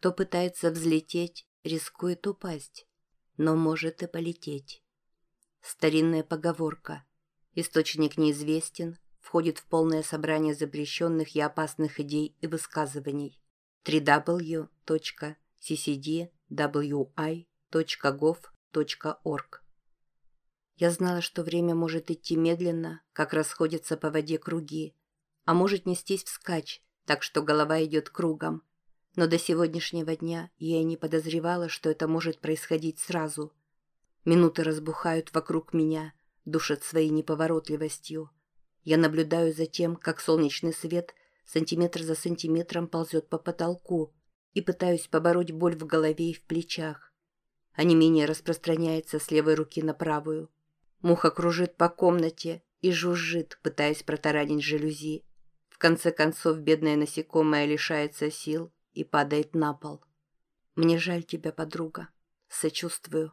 Кто пытается взлететь, рискует упасть, но может и полететь. Старинная поговорка. Источник неизвестен, входит в полное собрание запрещенных и опасных идей и высказываний. www.ccdwi.gov.org Я знала, что время может идти медленно, как расходятся по воде круги, а может нестись вскачь, так что голова идет кругом. Но до сегодняшнего дня я и не подозревала, что это может происходить сразу. Минуты разбухают вокруг меня, душат своей неповоротливостью. Я наблюдаю за тем, как солнечный свет сантиметр за сантиметром ползет по потолку и пытаюсь побороть боль в голове и в плечах. А не менее распространяется с левой руки на правую. Муха кружит по комнате и жужжит, пытаясь протаранить жалюзи конце концов, бедная насекомая лишается сил и падает на пол. Мне жаль тебя, подруга. Сочувствую.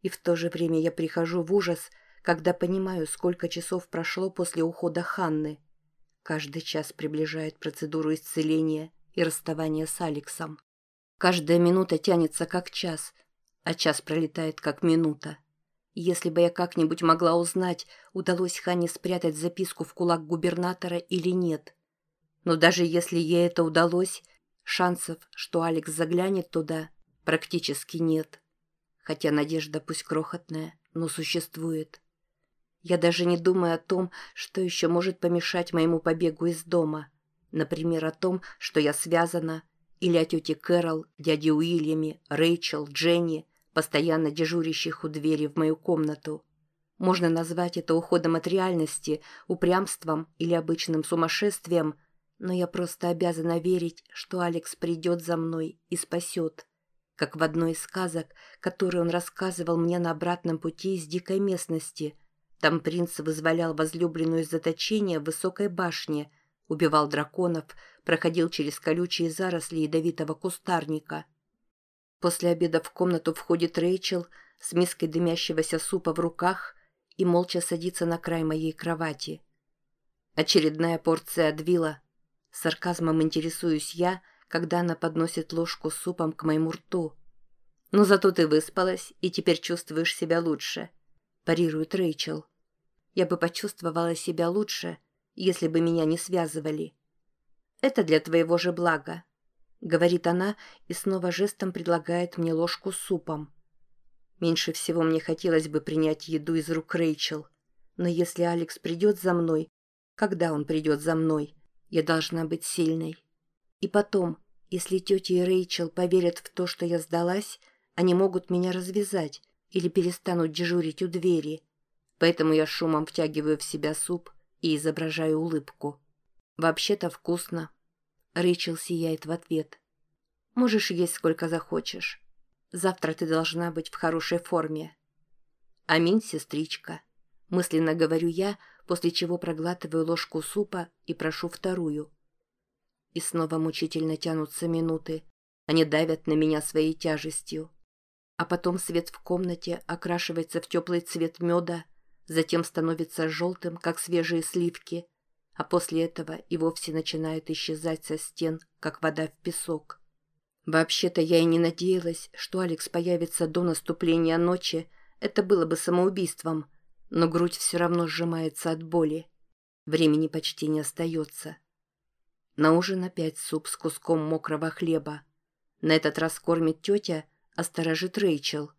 И в то же время я прихожу в ужас, когда понимаю, сколько часов прошло после ухода Ханны. Каждый час приближает процедуру исцеления и расставания с Алексом. Каждая минута тянется как час, а час пролетает как минута. Если бы я как-нибудь могла узнать, удалось Хане спрятать записку в кулак губернатора или нет. Но даже если ей это удалось, шансов, что Алекс заглянет туда, практически нет. Хотя надежда пусть крохотная, но существует. Я даже не думаю о том, что еще может помешать моему побегу из дома. Например, о том, что я связана, или о тете Кэрол, дяде Уильяме, Рэйчел, Дженни – постоянно дежурящих у двери в мою комнату. Можно назвать это уходом от реальности, упрямством или обычным сумасшествием, но я просто обязана верить, что Алекс придет за мной и спасет. Как в одной из сказок, которые он рассказывал мне на обратном пути из дикой местности. Там принц вызволял возлюбленную из заточения в высокой башне, убивал драконов, проходил через колючие заросли ядовитого кустарника – После обеда в комнату входит Рэйчел с миской дымящегося супа в руках и молча садится на край моей кровати. Очередная порция адвила. Сарказмом интересуюсь я, когда она подносит ложку с супом к моему рту. «Ну зато ты выспалась и теперь чувствуешь себя лучше», – парирует Рэйчел. «Я бы почувствовала себя лучше, если бы меня не связывали. Это для твоего же блага говорит она и снова жестом предлагает мне ложку с супом. Меньше всего мне хотелось бы принять еду из рук Рэйчел. Но если Алекс придет за мной, когда он придет за мной, я должна быть сильной. И потом, если тетя и Рэйчел поверят в то, что я сдалась, они могут меня развязать или перестанут дежурить у двери. Поэтому я шумом втягиваю в себя суп и изображаю улыбку. Вообще-то вкусно. Рэйчел сияет в ответ. «Можешь есть сколько захочешь. Завтра ты должна быть в хорошей форме». «Аминь, сестричка», — мысленно говорю я, после чего проглатываю ложку супа и прошу вторую. И снова мучительно тянутся минуты. Они давят на меня своей тяжестью. А потом свет в комнате окрашивается в теплый цвет меда, затем становится желтым, как свежие сливки — а после этого и вовсе начинают исчезать со стен, как вода в песок. Вообще-то я и не надеялась, что Алекс появится до наступления ночи, это было бы самоубийством, но грудь все равно сжимается от боли. Времени почти не остается. На ужин опять суп с куском мокрого хлеба. На этот раз кормит тетя, а сторожит Рэйчел.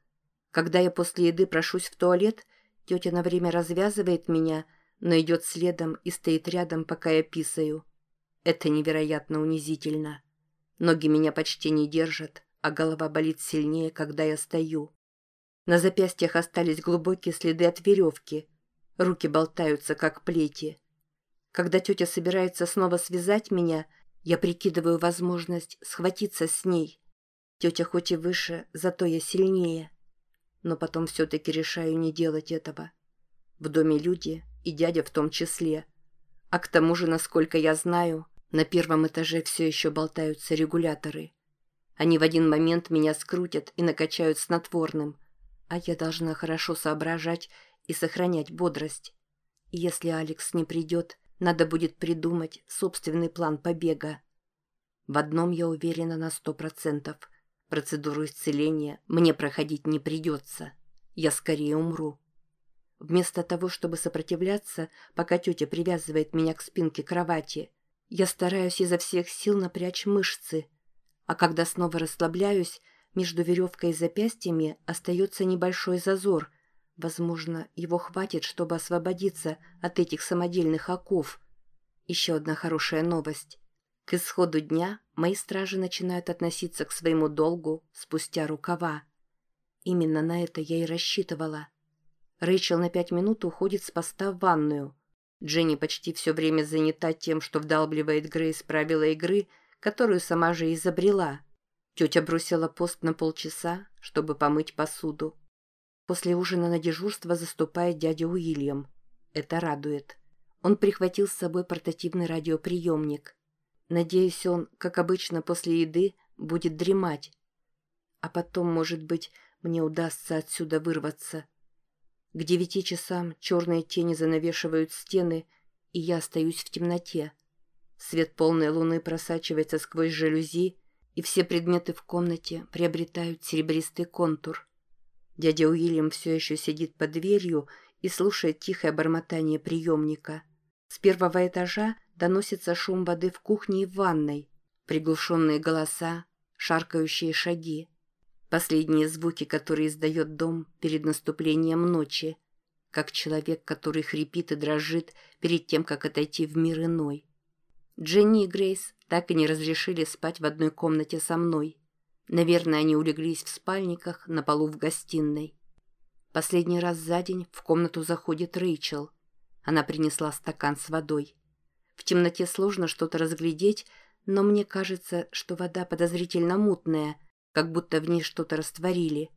Когда я после еды прошусь в туалет, тетя на время развязывает меня – но идет следом и стоит рядом, пока я писаю. Это невероятно унизительно. Ноги меня почти не держат, а голова болит сильнее, когда я стою. На запястьях остались глубокие следы от веревки. Руки болтаются, как плети. Когда тетя собирается снова связать меня, я прикидываю возможность схватиться с ней. Тетя хоть и выше, зато я сильнее. Но потом все-таки решаю не делать этого. В доме люди, и дядя в том числе. А к тому же, насколько я знаю, на первом этаже все еще болтаются регуляторы. Они в один момент меня скрутят и накачают снотворным, а я должна хорошо соображать и сохранять бодрость. Если Алекс не придет, надо будет придумать собственный план побега. В одном я уверена на сто процентов. Процедуру исцеления мне проходить не придется. Я скорее умру. Вместо того, чтобы сопротивляться, пока тетя привязывает меня к спинке кровати, я стараюсь изо всех сил напрячь мышцы. А когда снова расслабляюсь, между веревкой и запястьями остается небольшой зазор. Возможно, его хватит, чтобы освободиться от этих самодельных оков. Еще одна хорошая новость. К исходу дня мои стражи начинают относиться к своему долгу спустя рукава. Именно на это я и рассчитывала. Рэйчел на пять минут уходит с поста в ванную. Дженни почти все время занята тем, что вдалбливает Грейс правила игры, которую сама же изобрела. Тетя бросила пост на полчаса, чтобы помыть посуду. После ужина на дежурство заступает дядя Уильям. Это радует. Он прихватил с собой портативный радиоприемник. Надеюсь, он, как обычно после еды, будет дремать. А потом, может быть, мне удастся отсюда вырваться. К девяти часам черные тени занавешивают стены, и я остаюсь в темноте. Свет полной луны просачивается сквозь жалюзи, и все предметы в комнате приобретают серебристый контур. Дядя Уильям все еще сидит под дверью и слушает тихое бормотание приемника. С первого этажа доносится шум воды в кухне и в ванной, приглушенные голоса, шаркающие шаги. Последние звуки, которые издает дом перед наступлением ночи, как человек, который хрипит и дрожит перед тем, как отойти в мир иной. Дженни и Грейс так и не разрешили спать в одной комнате со мной. Наверное, они улеглись в спальниках на полу в гостиной. Последний раз за день в комнату заходит Рэйчел. Она принесла стакан с водой. В темноте сложно что-то разглядеть, но мне кажется, что вода подозрительно мутная, как будто в ней что-то растворили.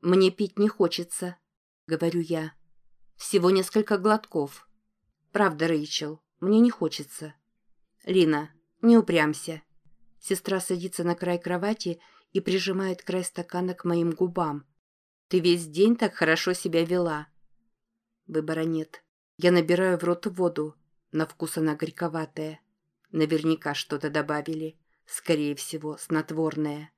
«Мне пить не хочется», — говорю я. «Всего несколько глотков». «Правда, Рэйчел, мне не хочется». «Лина, не упрямся». Сестра садится на край кровати и прижимает край стакана к моим губам. «Ты весь день так хорошо себя вела». Выбора нет. Я набираю в рот воду. На вкус она горьковатая. Наверняка что-то добавили. Скорее всего, снотворное.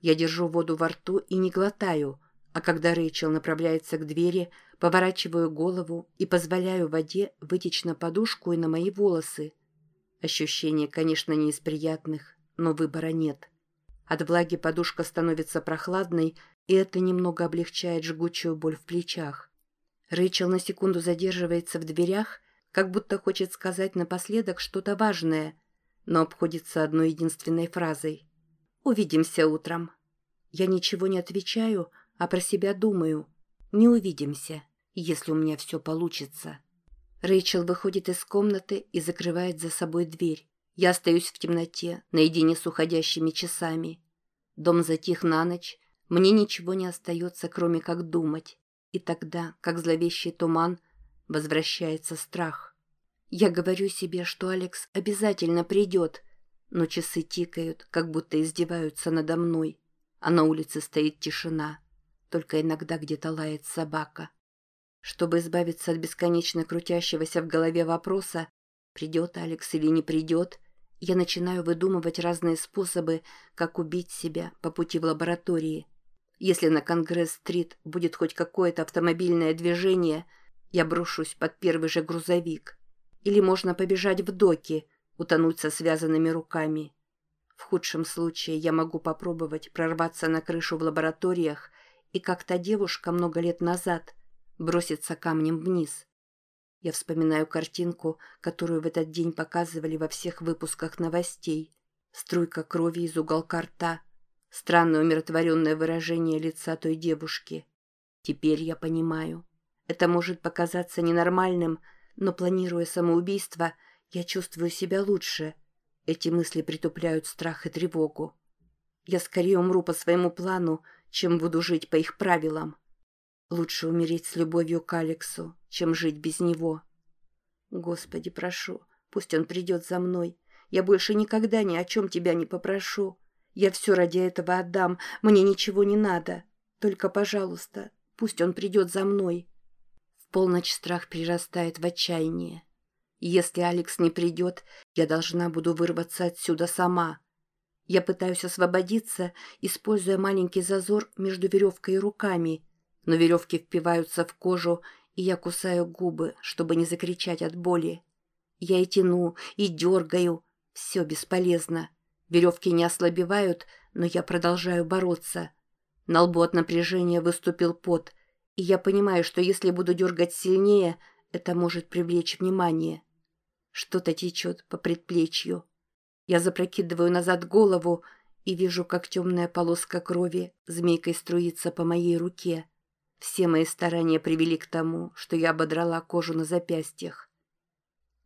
Я держу воду во рту и не глотаю, а когда Рэйчел направляется к двери, поворачиваю голову и позволяю воде вытечь на подушку и на мои волосы. Ощущение, конечно, не из приятных, но выбора нет. От влаги подушка становится прохладной, и это немного облегчает жгучую боль в плечах. Рэйчел на секунду задерживается в дверях, как будто хочет сказать напоследок что-то важное, но обходится одной единственной фразой – «Увидимся утром». Я ничего не отвечаю, а про себя думаю. «Не увидимся, если у меня все получится». Рэйчел выходит из комнаты и закрывает за собой дверь. Я остаюсь в темноте, наедине с уходящими часами. Дом затих на ночь. Мне ничего не остается, кроме как думать. И тогда, как зловещий туман, возвращается страх. Я говорю себе, что Алекс обязательно придет — но часы тикают, как будто издеваются надо мной, а на улице стоит тишина, только иногда где-то лает собака. Чтобы избавиться от бесконечно крутящегося в голове вопроса, придет Алекс или не придет, я начинаю выдумывать разные способы, как убить себя по пути в лаборатории. Если на Конгресс-стрит будет хоть какое-то автомобильное движение, я брошусь под первый же грузовик. Или можно побежать в доки – утонуть со связанными руками. В худшем случае я могу попробовать прорваться на крышу в лабораториях и, как та девушка много лет назад, броситься камнем вниз. Я вспоминаю картинку, которую в этот день показывали во всех выпусках новостей. Струйка крови из уголка рта. Странное умиротворенное выражение лица той девушки. Теперь я понимаю. Это может показаться ненормальным, но планируя самоубийство – я чувствую себя лучше. Эти мысли притупляют страх и тревогу. Я скорее умру по своему плану, чем буду жить по их правилам. Лучше умереть с любовью к Алексу, чем жить без него. Господи, прошу, пусть он придет за мной. Я больше никогда ни о чем тебя не попрошу. Я все ради этого отдам, мне ничего не надо. Только, пожалуйста, пусть он придет за мной. В полночь страх перерастает в отчаяние. Если Алекс не придет, я должна буду вырваться отсюда сама. Я пытаюсь освободиться, используя маленький зазор между веревкой и руками, но веревки впиваются в кожу, и я кусаю губы, чтобы не закричать от боли. Я и тяну, и дергаю. Все бесполезно. Веревки не ослабевают, но я продолжаю бороться. На лбу от напряжения выступил пот, и я понимаю, что если буду дергать сильнее, это может привлечь внимание. Что-то течет по предплечью. Я запрокидываю назад голову и вижу, как темная полоска крови змейкой струится по моей руке. Все мои старания привели к тому, что я ободрала кожу на запястьях.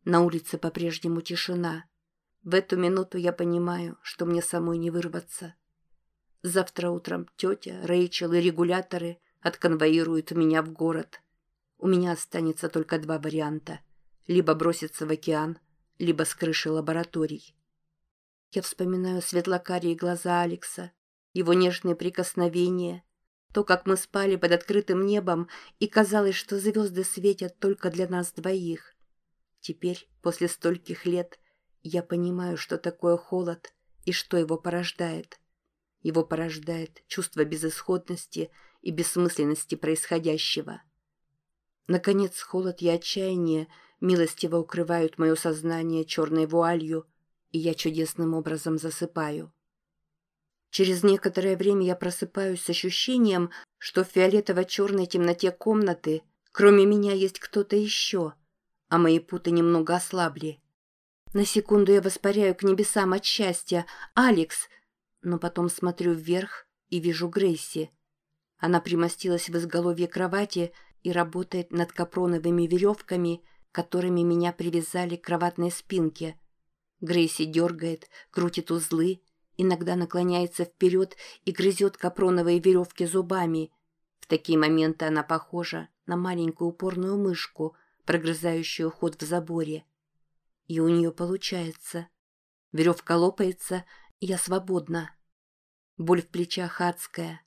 На улице по-прежнему тишина. В эту минуту я понимаю, что мне самой не вырваться. Завтра утром тетя, Рэйчел и регуляторы отконвоируют меня в город. У меня останется только два варианта. Либо броситься в океан, либо с крыши лабораторий. Я вспоминаю светлокарие глаза Алекса, его нежные прикосновения, то, как мы спали под открытым небом, и казалось, что звезды светят только для нас двоих. Теперь, после стольких лет, я понимаю, что такое холод и что его порождает. Его порождает чувство безысходности и бессмысленности происходящего. Наконец, холод и отчаяние милостиво укрывают мое сознание черной вуалью, и я чудесным образом засыпаю. Через некоторое время я просыпаюсь с ощущением, что в фиолетово-черной темноте комнаты кроме меня есть кто-то еще, а мои путы немного ослабли. На секунду я воспаряю к небесам от счастья. «Алекс!» Но потом смотрю вверх и вижу Грейси. Она примостилась в изголовье кровати и работает над капроновыми веревками, которыми меня привязали к кроватной спинке. Грейси дергает, крутит узлы, иногда наклоняется вперед и грызет капроновые веревки зубами. В такие моменты она похожа на маленькую упорную мышку, прогрызающую ход в заборе. И у нее получается. Веревка лопается, я свободна. Боль в плечах адская.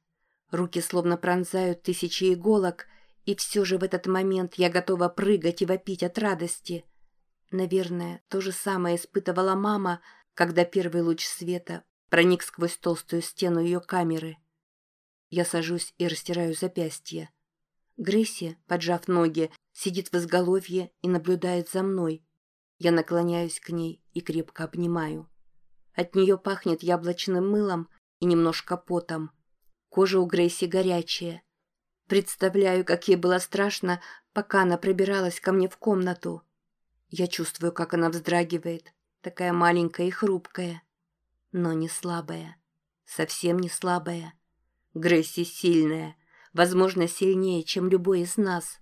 Руки словно пронзают тысячи иголок, и все же в этот момент я готова прыгать и вопить от радости. Наверное, то же самое испытывала мама, когда первый луч света проник сквозь толстую стену ее камеры. Я сажусь и растираю запястье. Грейси, поджав ноги, сидит в изголовье и наблюдает за мной. Я наклоняюсь к ней и крепко обнимаю. От нее пахнет яблочным мылом и немножко потом. Кожа у Грейси горячая. Представляю, как ей было страшно, пока она пробиралась ко мне в комнату. Я чувствую, как она вздрагивает, такая маленькая и хрупкая, но не слабая, совсем не слабая. Грейси сильная, возможно, сильнее, чем любой из нас.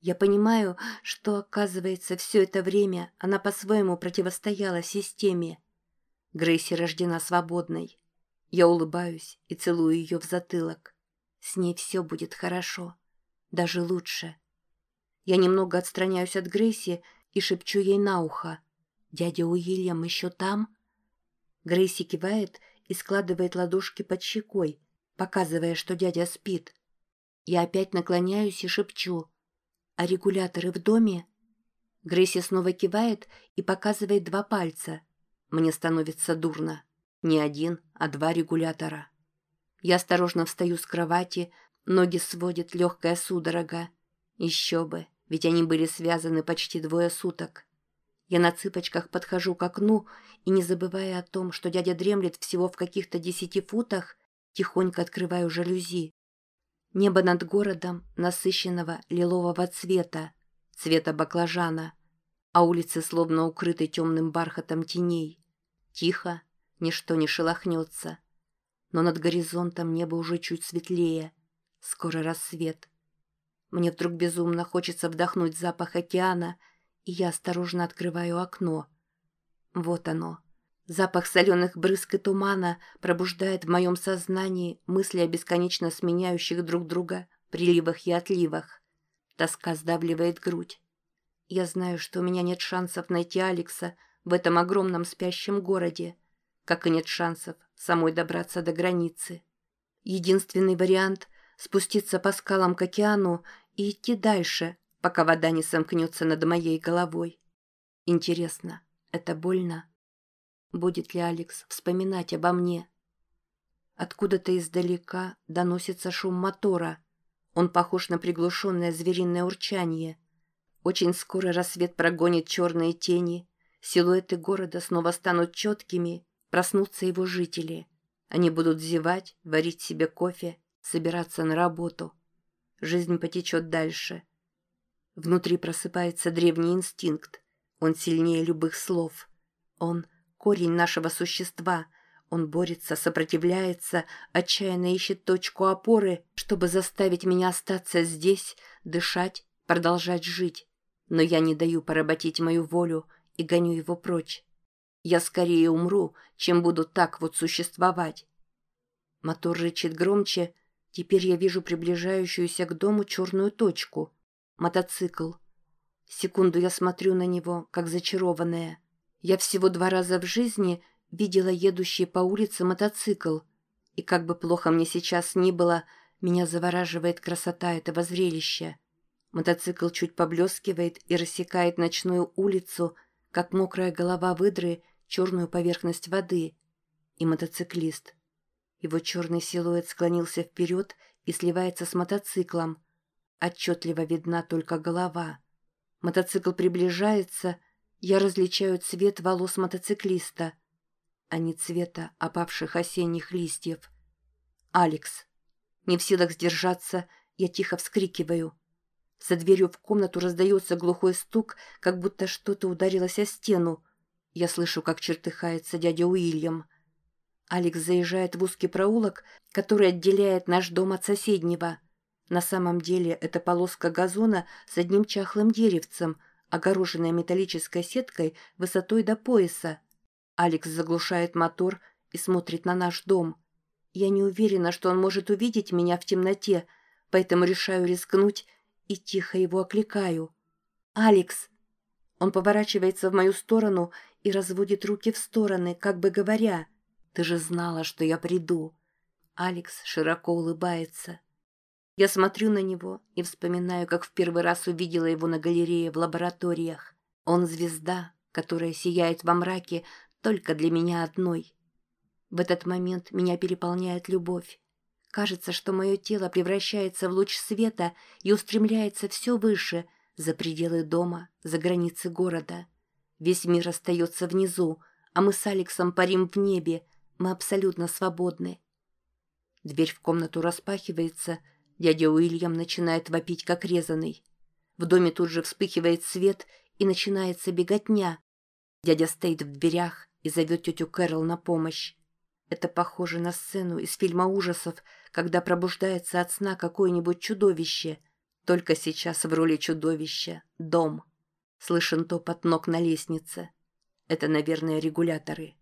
Я понимаю, что, оказывается, все это время она по-своему противостояла системе. Грейси рождена свободной. Я улыбаюсь и целую ее в затылок. С ней все будет хорошо. Даже лучше. Я немного отстраняюсь от Грейси и шепчу ей на ухо. «Дядя Уильям еще там?» Грейси кивает и складывает ладошки под щекой, показывая, что дядя спит. Я опять наклоняюсь и шепчу. «А регуляторы в доме?» Грейси снова кивает и показывает два пальца. Мне становится дурно. Не один, а два регулятора. Я осторожно встаю с кровати, ноги сводит легкая судорога. Еще бы, ведь они были связаны почти двое суток. Я на цыпочках подхожу к окну и, не забывая о том, что дядя дремлет всего в каких-то десяти футах, тихонько открываю жалюзи. Небо над городом насыщенного лилового цвета, цвета баклажана, а улицы словно укрыты темным бархатом теней. Тихо, ничто не шелохнется. Но над горизонтом небо уже чуть светлее. Скоро рассвет. Мне вдруг безумно хочется вдохнуть запах океана, и я осторожно открываю окно. Вот оно, Запах соленых брызг и тумана пробуждает в моем сознании мысли о бесконечно сменяющих друг друга приливах и отливах. Тоска сдавливает грудь. Я знаю, что у меня нет шансов найти Алекса в этом огромном спящем городе, как и нет шансов самой добраться до границы. Единственный вариант — спуститься по скалам к океану и идти дальше, пока вода не сомкнется над моей головой. Интересно, это больно? Будет ли Алекс вспоминать обо мне? Откуда-то издалека доносится шум мотора. Он похож на приглушенное звериное урчание. Очень скоро рассвет прогонит черные тени. Силуэты города снова станут четкими, проснутся его жители. Они будут зевать, варить себе кофе, собираться на работу. Жизнь потечет дальше. Внутри просыпается древний инстинкт. Он сильнее любых слов. Он — корень нашего существа — он борется, сопротивляется, отчаянно ищет точку опоры, чтобы заставить меня остаться здесь, дышать, продолжать жить. Но я не даю поработить мою волю и гоню его прочь. Я скорее умру, чем буду так вот существовать. Мотор рычит громче. Теперь я вижу приближающуюся к дому черную точку. Мотоцикл. Секунду я смотрю на него, как зачарованная. Я всего два раза в жизни видела едущий по улице мотоцикл, и как бы плохо мне сейчас ни было, меня завораживает красота этого зрелища. Мотоцикл чуть поблескивает и рассекает ночную улицу, как мокрая голова выдры, черную поверхность воды. И мотоциклист. Его черный силуэт склонился вперед и сливается с мотоциклом. Отчетливо видна только голова. Мотоцикл приближается, я различаю цвет волос мотоциклиста — а не цвета опавших осенних листьев. «Алекс!» Не в силах сдержаться, я тихо вскрикиваю. За дверью в комнату раздается глухой стук, как будто что-то ударилось о стену. Я слышу, как чертыхается дядя Уильям. Алекс заезжает в узкий проулок, который отделяет наш дом от соседнего. На самом деле это полоска газона с одним чахлым деревцем, огороженная металлической сеткой высотой до пояса. Алекс заглушает мотор и смотрит на наш дом. Я не уверена, что он может увидеть меня в темноте, поэтому решаю рискнуть и тихо его окликаю. «Алекс!» Он поворачивается в мою сторону и разводит руки в стороны, как бы говоря, «Ты же знала, что я приду!» Алекс широко улыбается. Я смотрю на него и вспоминаю, как в первый раз увидела его на галерее в лабораториях. Он звезда, которая сияет во мраке, только для меня одной. В этот момент меня переполняет любовь. Кажется, что мое тело превращается в луч света и устремляется все выше, за пределы дома, за границы города. Весь мир остается внизу, а мы с Алексом парим в небе, мы абсолютно свободны. Дверь в комнату распахивается, дядя Уильям начинает вопить, как резанный. В доме тут же вспыхивает свет и начинается беготня. Дядя стоит в дверях, и зовет тетю Кэрол на помощь. Это похоже на сцену из фильма ужасов, когда пробуждается от сна какое-нибудь чудовище. Только сейчас в роли чудовища — дом. Слышен топот ног на лестнице. Это, наверное, регуляторы.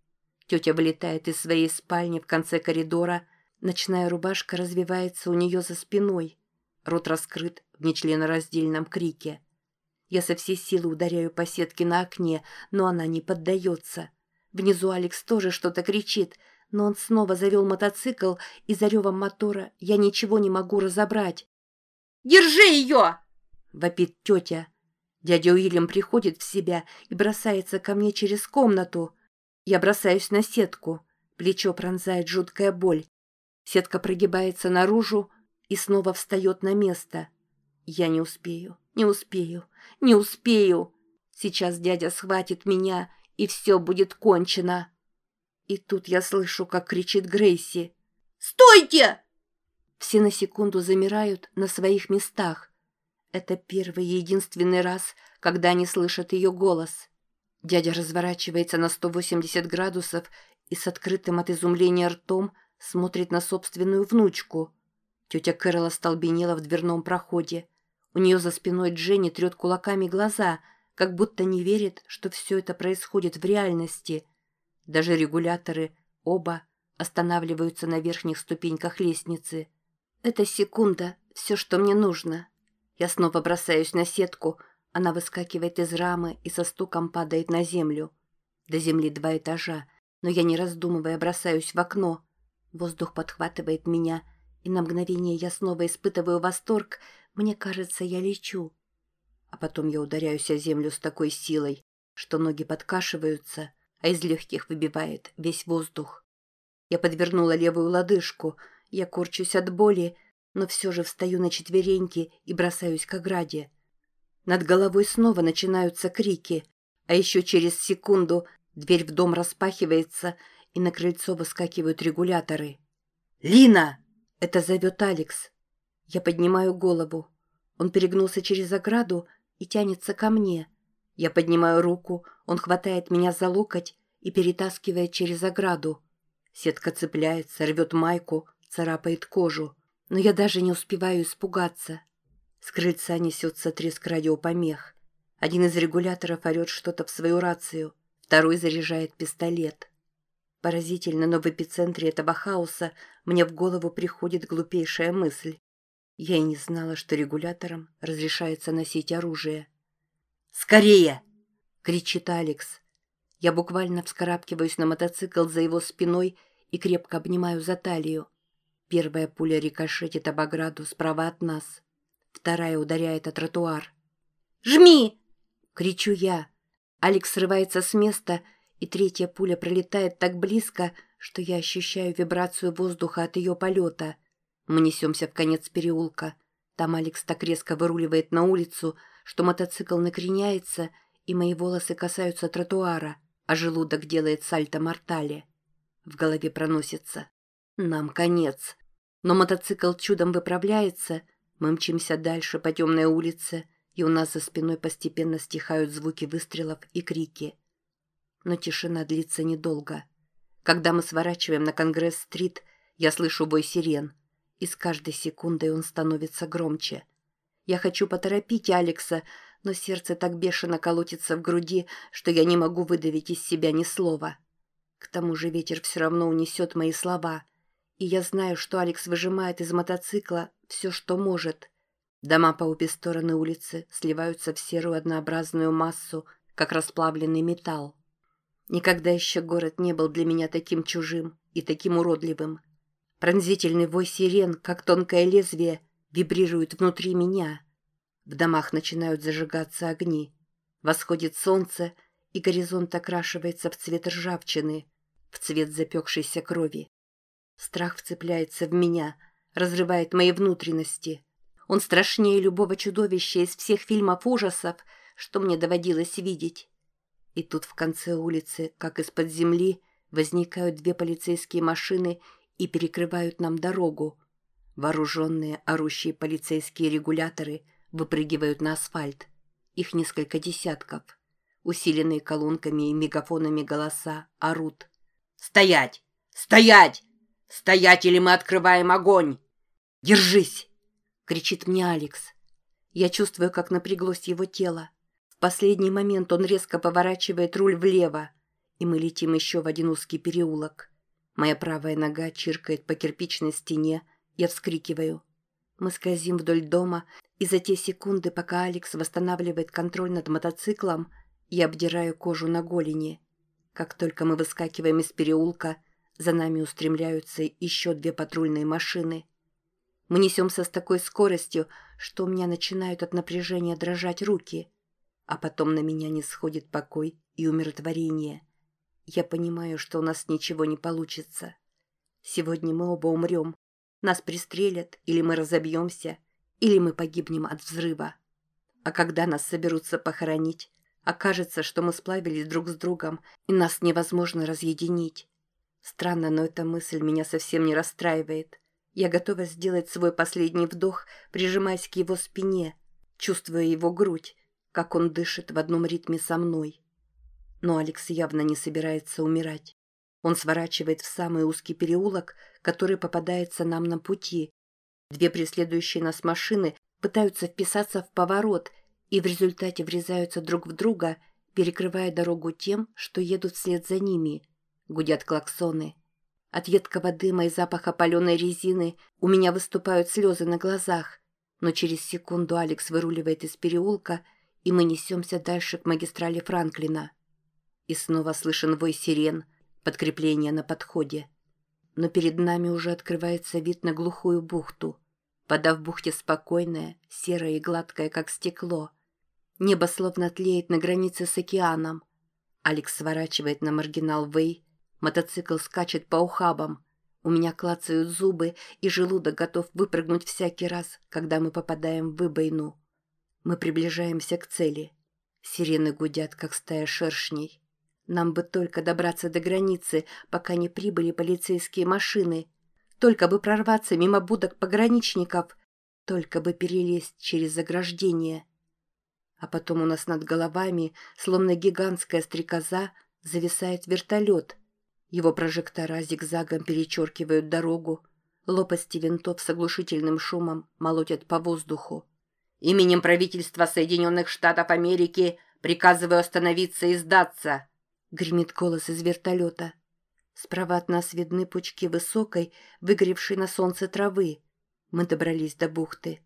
Тетя вылетает из своей спальни в конце коридора, ночная рубашка развивается у нее за спиной. Рот раскрыт в нечленораздельном крике. Я со всей силы ударяю по сетке на окне, но она не поддается. Внизу Алекс тоже что-то кричит, но он снова завел мотоцикл, и за ревом мотора я ничего не могу разобрать. «Держи ее!» — вопит тетя. Дядя Уильям приходит в себя и бросается ко мне через комнату. Я бросаюсь на сетку. Плечо пронзает жуткая боль. Сетка прогибается наружу и снова встает на место. Я не успею, не успею, не успею. Сейчас дядя схватит меня и все будет кончено. И тут я слышу, как кричит Грейси. «Стойте!» Все на секунду замирают на своих местах. Это первый и единственный раз, когда они слышат ее голос. Дядя разворачивается на 180 градусов и с открытым от изумления ртом смотрит на собственную внучку. Тетя Кэрол остолбенела в дверном проходе. У нее за спиной Дженни трет кулаками глаза — как будто не верит, что все это происходит в реальности. Даже регуляторы, оба, останавливаются на верхних ступеньках лестницы. Это секунда, все, что мне нужно. Я снова бросаюсь на сетку, она выскакивает из рамы и со стуком падает на землю. До земли два этажа, но я не раздумывая бросаюсь в окно. Воздух подхватывает меня, и на мгновение я снова испытываю восторг. Мне кажется, я лечу а потом я ударяюсь о землю с такой силой, что ноги подкашиваются, а из легких выбивает весь воздух. Я подвернула левую лодыжку, я корчусь от боли, но все же встаю на четвереньки и бросаюсь к ограде. Над головой снова начинаются крики, а еще через секунду дверь в дом распахивается, и на крыльцо выскакивают регуляторы. «Лина!» — это зовет Алекс. Я поднимаю голову. Он перегнулся через ограду и тянется ко мне. Я поднимаю руку, он хватает меня за локоть и перетаскивает через ограду. Сетка цепляется, рвет майку, царапает кожу. Но я даже не успеваю испугаться. С крыльца несется треск радиопомех. Один из регуляторов орет что-то в свою рацию, второй заряжает пистолет. Поразительно, но в эпицентре этого хаоса мне в голову приходит глупейшая мысль. Я и не знала, что регуляторам разрешается носить оружие. «Скорее!» — кричит Алекс. Я буквально вскарабкиваюсь на мотоцикл за его спиной и крепко обнимаю за талию. Первая пуля рикошетит об ограду справа от нас. Вторая ударяет о тротуар. «Жми!» — кричу я. Алекс срывается с места, и третья пуля пролетает так близко, что я ощущаю вибрацию воздуха от ее полета — мы несемся в конец переулка. Там Алекс так резко выруливает на улицу, что мотоцикл накреняется, и мои волосы касаются тротуара, а желудок делает сальто-мортале. В голове проносится. Нам конец. Но мотоцикл чудом выправляется, мы мчимся дальше по темной улице, и у нас за спиной постепенно стихают звуки выстрелов и крики. Но тишина длится недолго. Когда мы сворачиваем на Конгресс-стрит, я слышу бой сирен — и с каждой секундой он становится громче. Я хочу поторопить Алекса, но сердце так бешено колотится в груди, что я не могу выдавить из себя ни слова. К тому же ветер все равно унесет мои слова, и я знаю, что Алекс выжимает из мотоцикла все, что может. Дома по обе стороны улицы сливаются в серую однообразную массу, как расплавленный металл. Никогда еще город не был для меня таким чужим и таким уродливым. Пронзительный вой сирен, как тонкое лезвие, вибрирует внутри меня. В домах начинают зажигаться огни. Восходит солнце, и горизонт окрашивается в цвет ржавчины, в цвет запекшейся крови. Страх вцепляется в меня, разрывает мои внутренности. Он страшнее любого чудовища из всех фильмов ужасов, что мне доводилось видеть. И тут в конце улицы, как из-под земли, возникают две полицейские машины и перекрывают нам дорогу. Вооруженные, орущие полицейские регуляторы выпрыгивают на асфальт. Их несколько десятков. Усиленные колонками и мегафонами голоса орут. «Стоять! Стоять! Стоять, или мы открываем огонь!» «Держись!» — кричит мне Алекс. Я чувствую, как напряглось его тело. Последний момент он резко поворачивает руль влево, и мы летим еще в один узкий переулок. Моя правая нога чиркает по кирпичной стене, я вскрикиваю. Мы скользим вдоль дома, и за те секунды, пока Алекс восстанавливает контроль над мотоциклом, я обдираю кожу на голени. Как только мы выскакиваем из переулка, за нами устремляются еще две патрульные машины. Мы несемся с такой скоростью, что у меня начинают от напряжения дрожать руки, а потом на меня не сходит покой и умиротворение. Я понимаю, что у нас ничего не получится. Сегодня мы оба умрем. Нас пристрелят, или мы разобьемся, или мы погибнем от взрыва. А когда нас соберутся похоронить, окажется, что мы сплавились друг с другом, и нас невозможно разъединить. Странно, но эта мысль меня совсем не расстраивает. Я готова сделать свой последний вдох, прижимаясь к его спине, чувствуя его грудь, как он дышит в одном ритме со мной. Но Алекс явно не собирается умирать. Он сворачивает в самый узкий переулок, который попадается нам на пути. Две преследующие нас машины пытаются вписаться в поворот и в результате врезаются друг в друга, перекрывая дорогу тем, что едут вслед за ними. Гудят клаксоны. От едкого дыма и запаха паленой резины у меня выступают слезы на глазах, но через секунду Алекс выруливает из переулка, и мы несемся дальше к магистрали Франклина. И снова слышен вой сирен, подкрепление на подходе. Но перед нами уже открывается вид на глухую бухту. Вода в бухте спокойная, серая и гладкая, как стекло. Небо словно тлеет на границе с океаном. Алекс сворачивает на маргинал Вэй, мотоцикл скачет по ухабам. У меня клацают зубы, и желудок готов выпрыгнуть всякий раз, когда мы попадаем в выбойну. Мы приближаемся к цели. Сирены гудят, как стая шершней. Нам бы только добраться до границы, пока не прибыли полицейские машины. Только бы прорваться мимо будок пограничников. Только бы перелезть через заграждение. А потом у нас над головами, словно гигантская стрекоза, зависает вертолет. Его прожектора зигзагом перечеркивают дорогу. Лопасти винтов с оглушительным шумом молотят по воздуху. «Именем правительства Соединенных Штатов Америки приказываю остановиться и сдаться!» — гремит голос из вертолета. Справа от нас видны пучки высокой, выгоревшей на солнце травы. Мы добрались до бухты.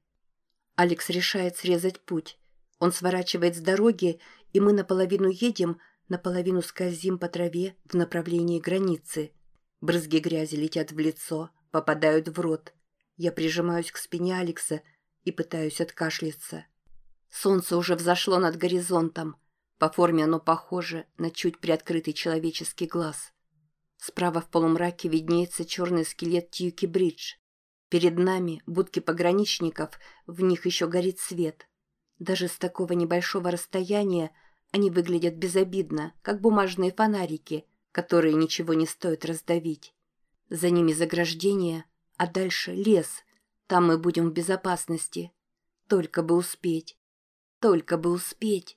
Алекс решает срезать путь. Он сворачивает с дороги, и мы наполовину едем, наполовину скользим по траве в направлении границы. Брызги грязи летят в лицо, попадают в рот. Я прижимаюсь к спине Алекса и пытаюсь откашляться. Солнце уже взошло над горизонтом. По форме оно похоже на чуть приоткрытый человеческий глаз. Справа в полумраке виднеется черный скелет Тьюки-Бридж. Перед нами будки пограничников, в них еще горит свет. Даже с такого небольшого расстояния они выглядят безобидно, как бумажные фонарики, которые ничего не стоит раздавить. За ними заграждение, а дальше лес. Там мы будем в безопасности. Только бы успеть. Только бы успеть.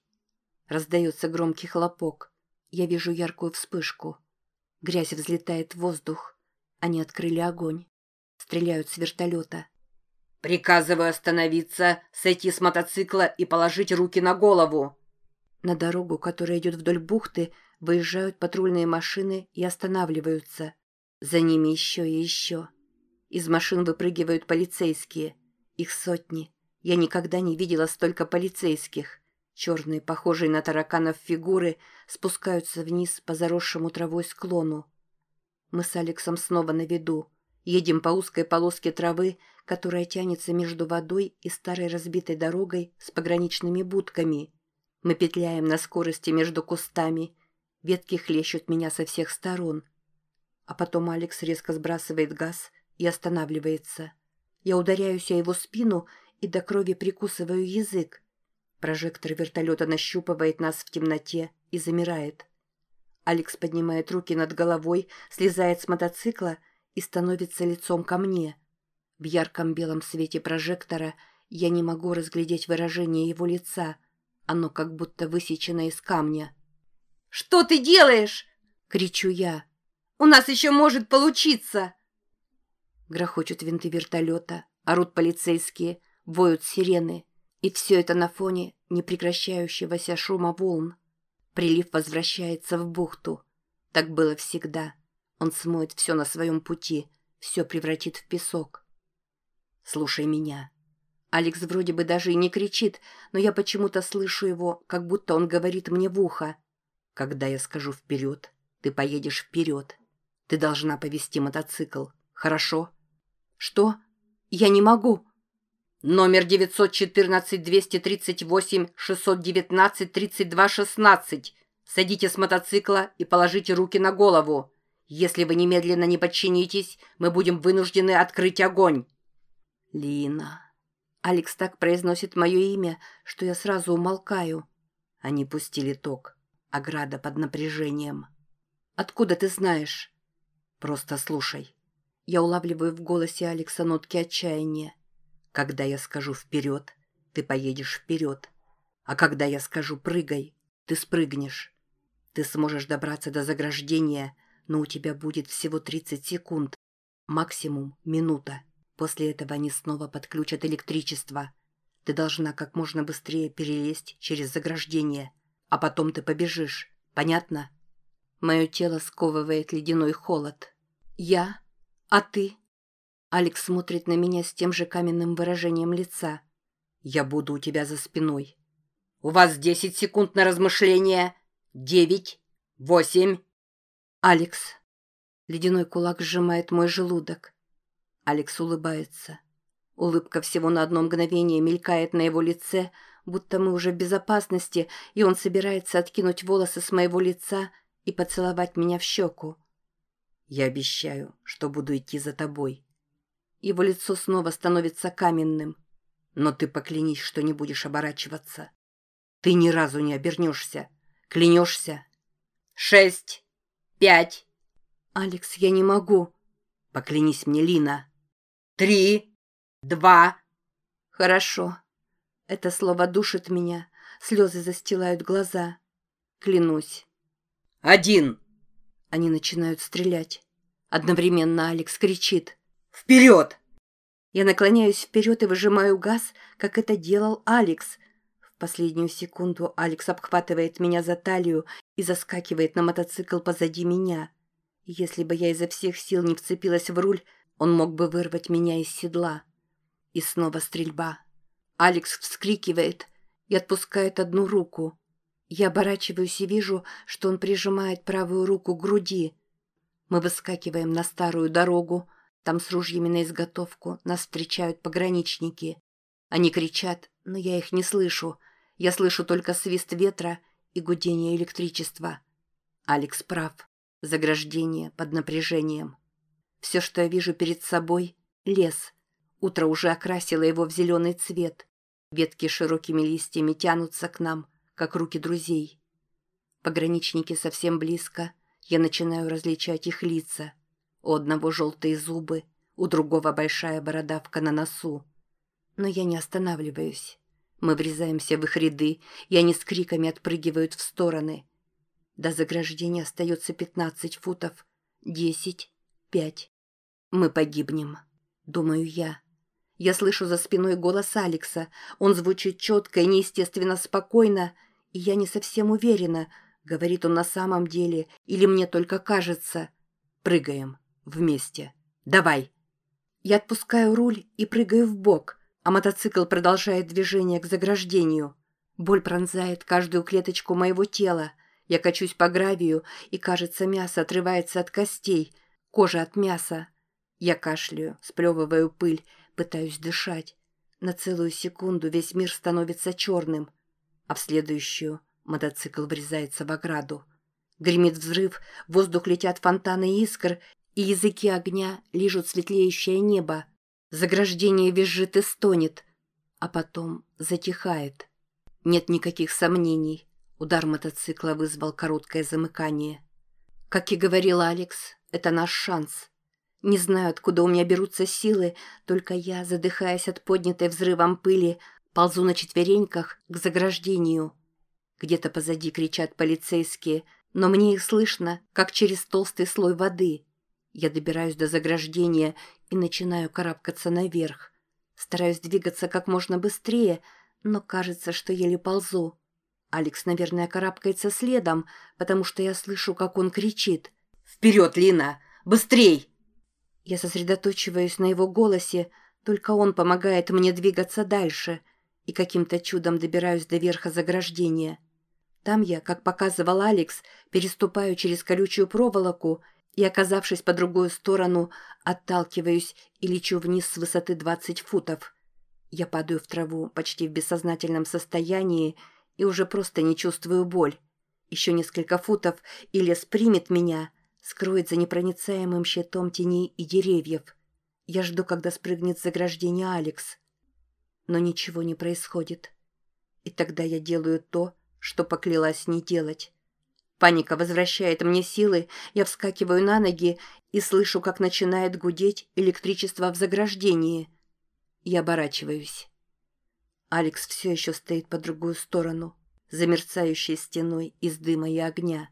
Раздается громкий хлопок. Я вижу яркую вспышку. Грязь взлетает в воздух. Они открыли огонь. Стреляют с вертолета. «Приказываю остановиться, сойти с мотоцикла и положить руки на голову!» На дорогу, которая идет вдоль бухты, выезжают патрульные машины и останавливаются. За ними еще и еще. Из машин выпрыгивают полицейские. Их сотни. Я никогда не видела столько полицейских. Черные, похожие на тараканов фигуры, спускаются вниз по заросшему травой склону. Мы с Алексом снова на виду. Едем по узкой полоске травы, которая тянется между водой и старой разбитой дорогой с пограничными будками. Мы петляем на скорости между кустами. Ветки хлещут меня со всех сторон. А потом Алекс резко сбрасывает газ и останавливается. Я ударяюсь о его спину и до крови прикусываю язык. Прожектор вертолета нащупывает нас в темноте и замирает. Алекс поднимает руки над головой, слезает с мотоцикла и становится лицом ко мне. В ярком белом свете прожектора я не могу разглядеть выражение его лица. Оно как будто высечено из камня. «Что ты делаешь?» — кричу я. «У нас еще может получиться!» Грохочут винты вертолета, орут полицейские, воют сирены. И все это на фоне непрекращающегося шума волн. Прилив возвращается в бухту. Так было всегда. Он смоет все на своем пути, все превратит в песок. Слушай меня. Алекс вроде бы даже и не кричит, но я почему-то слышу его, как будто он говорит мне в ухо. Когда я скажу «вперед», ты поедешь вперед. Ты должна повести мотоцикл. Хорошо? Что? Я не могу. Номер 914-238-619-3216. Садите с мотоцикла и положите руки на голову. Если вы немедленно не подчинитесь, мы будем вынуждены открыть огонь». «Лина». Алекс так произносит мое имя, что я сразу умолкаю. Они пустили ток. Ограда под напряжением. «Откуда ты знаешь?» «Просто слушай». Я улавливаю в голосе Алекса нотки отчаяния. «Когда я скажу «вперед», ты поедешь вперед. А когда я скажу «прыгай», ты спрыгнешь. Ты сможешь добраться до заграждения, но у тебя будет всего 30 секунд, максимум минута. После этого они снова подключат электричество. Ты должна как можно быстрее перелезть через заграждение, а потом ты побежишь. Понятно? Мое тело сковывает ледяной холод. Я? А ты? Алекс смотрит на меня с тем же каменным выражением лица. Я буду у тебя за спиной. У вас 10 секунд на размышление. Девять, восемь, «Алекс!» Ледяной кулак сжимает мой желудок. Алекс улыбается. Улыбка всего на одно мгновение мелькает на его лице, будто мы уже в безопасности, и он собирается откинуть волосы с моего лица и поцеловать меня в щеку. «Я обещаю, что буду идти за тобой». Его лицо снова становится каменным. «Но ты поклянись, что не будешь оборачиваться. Ты ни разу не обернешься. Клянешься?» «Шесть! Пять!» «Алекс, я не могу!» «Поклянись мне, Лина!» «Три! Два!» «Хорошо!» Это слово душит меня, слезы застилают глаза. Клянусь. «Один!» Они начинают стрелять. Одновременно Алекс кричит. «Вперед!» Я наклоняюсь вперед и выжимаю газ, как это делал Алекс. В последнюю секунду Алекс обхватывает меня за талию и заскакивает на мотоцикл позади меня. Если бы я изо всех сил не вцепилась в руль, он мог бы вырвать меня из седла. И снова стрельба. Алекс вскрикивает и отпускает одну руку. Я оборачиваюсь и вижу, что он прижимает правую руку к груди. Мы выскакиваем на старую дорогу. Там с ружьями на изготовку нас встречают пограничники. Они кричат, но я их не слышу. Я слышу только свист ветра и гудение электричества. Алекс прав. Заграждение под напряжением. Все, что я вижу перед собой — лес. Утро уже окрасило его в зеленый цвет. Ветки широкими листьями тянутся к нам — как руки друзей. Пограничники совсем близко, я начинаю различать их лица. У одного желтые зубы, у другого большая бородавка на носу. Но я не останавливаюсь. Мы врезаемся в их ряды, и они с криками отпрыгивают в стороны. До заграждения остается пятнадцать футов. Десять, пять. Мы погибнем, думаю я. Я слышу за спиной голос Алекса. Он звучит четко и неестественно спокойно, я не совсем уверена, говорит он на самом деле или мне только кажется. Прыгаем. Вместе. Давай. Я отпускаю руль и прыгаю в бок, а мотоцикл продолжает движение к заграждению. Боль пронзает каждую клеточку моего тела. Я качусь по гравию, и, кажется, мясо отрывается от костей, кожа от мяса. Я кашляю, сплевываю пыль, пытаюсь дышать. На целую секунду весь мир становится черным а в следующую мотоцикл врезается в ограду. Гремит взрыв, в воздух летят фонтаны искр, и языки огня лижут светлеющее небо. Заграждение визжит и стонет, а потом затихает. Нет никаких сомнений. Удар мотоцикла вызвал короткое замыкание. Как и говорил Алекс, это наш шанс. Не знаю, откуда у меня берутся силы, только я, задыхаясь от поднятой взрывом пыли, Ползу на четвереньках к заграждению. Где-то позади кричат полицейские, но мне их слышно, как через толстый слой воды. Я добираюсь до заграждения и начинаю карабкаться наверх. Стараюсь двигаться как можно быстрее, но кажется, что еле ползу. Алекс, наверное, карабкается следом, потому что я слышу, как он кричит. «Вперед, Лина! Быстрей!» Я сосредоточиваюсь на его голосе, только он помогает мне двигаться дальше — и каким-то чудом добираюсь до верха заграждения. Там я, как показывал Алекс, переступаю через колючую проволоку и, оказавшись по другую сторону, отталкиваюсь и лечу вниз с высоты 20 футов. Я падаю в траву почти в бессознательном состоянии и уже просто не чувствую боль. Еще несколько футов, и лес примет меня, скроет за непроницаемым щитом теней и деревьев. Я жду, когда спрыгнет с заграждения Алекс но ничего не происходит. И тогда я делаю то, что поклялась не делать. Паника возвращает мне силы, я вскакиваю на ноги и слышу, как начинает гудеть электричество в заграждении. Я оборачиваюсь. Алекс все еще стоит по другую сторону, за мерцающей стеной из дыма и огня.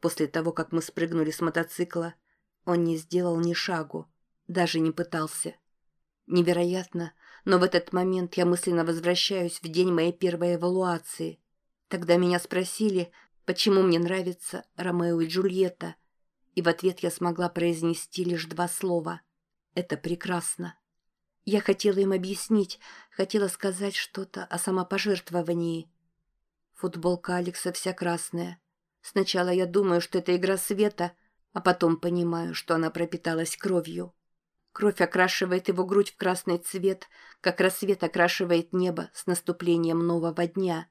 После того, как мы спрыгнули с мотоцикла, он не сделал ни шагу, даже не пытался. Невероятно, но в этот момент я мысленно возвращаюсь в день моей первой эвалуации. Тогда меня спросили, почему мне нравится Ромео и Джульетта, и в ответ я смогла произнести лишь два слова. Это прекрасно. Я хотела им объяснить, хотела сказать что-то о самопожертвовании. Футболка Алекса вся красная. Сначала я думаю, что это игра света, а потом понимаю, что она пропиталась кровью. Кровь окрашивает его грудь в красный цвет, как рассвет окрашивает небо с наступлением нового дня.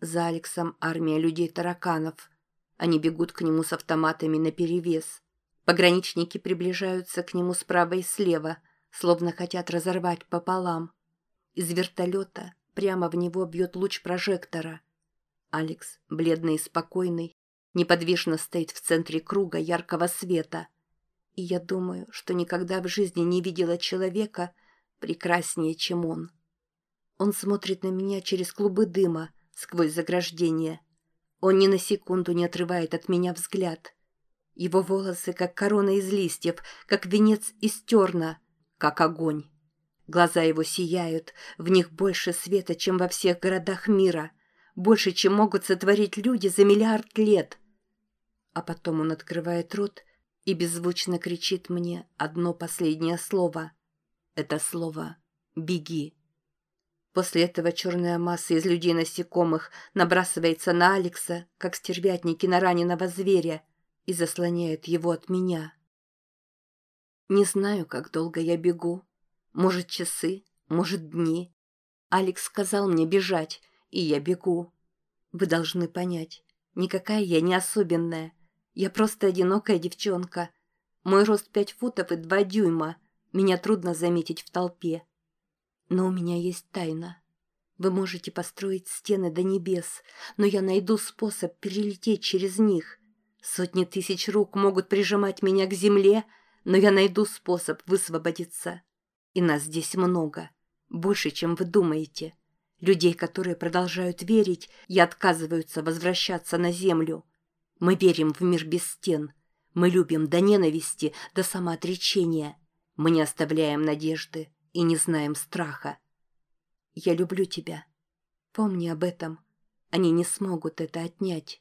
За Алексом армия людей-тараканов. Они бегут к нему с автоматами наперевес. Пограничники приближаются к нему справа и слева, словно хотят разорвать пополам. Из вертолета прямо в него бьет луч прожектора. Алекс, бледный и спокойный, неподвижно стоит в центре круга яркого света. И я думаю, что никогда в жизни не видела человека прекраснее, чем он. Он смотрит на меня через клубы дыма, сквозь заграждение. Он ни на секунду не отрывает от меня взгляд. Его волосы, как корона из листьев, как венец из терна, как огонь. Глаза его сияют, в них больше света, чем во всех городах мира, больше, чем могут сотворить люди за миллиард лет. А потом он открывает рот и беззвучно кричит мне одно последнее слово. Это слово «беги». После этого черная масса из людей-насекомых набрасывается на Алекса, как стервятники на раненого зверя, и заслоняет его от меня. Не знаю, как долго я бегу. Может, часы, может, дни. Алекс сказал мне бежать, и я бегу. Вы должны понять, никакая я не особенная. Я просто одинокая девчонка. Мой рост пять футов и два дюйма. Меня трудно заметить в толпе. Но у меня есть тайна. Вы можете построить стены до небес, но я найду способ перелететь через них. Сотни тысяч рук могут прижимать меня к земле, но я найду способ высвободиться. И нас здесь много. Больше, чем вы думаете. Людей, которые продолжают верить и отказываются возвращаться на землю. Мы верим в мир без стен. Мы любим до ненависти, до самоотречения. Мы не оставляем надежды и не знаем страха. Я люблю тебя. Помни об этом. Они не смогут это отнять.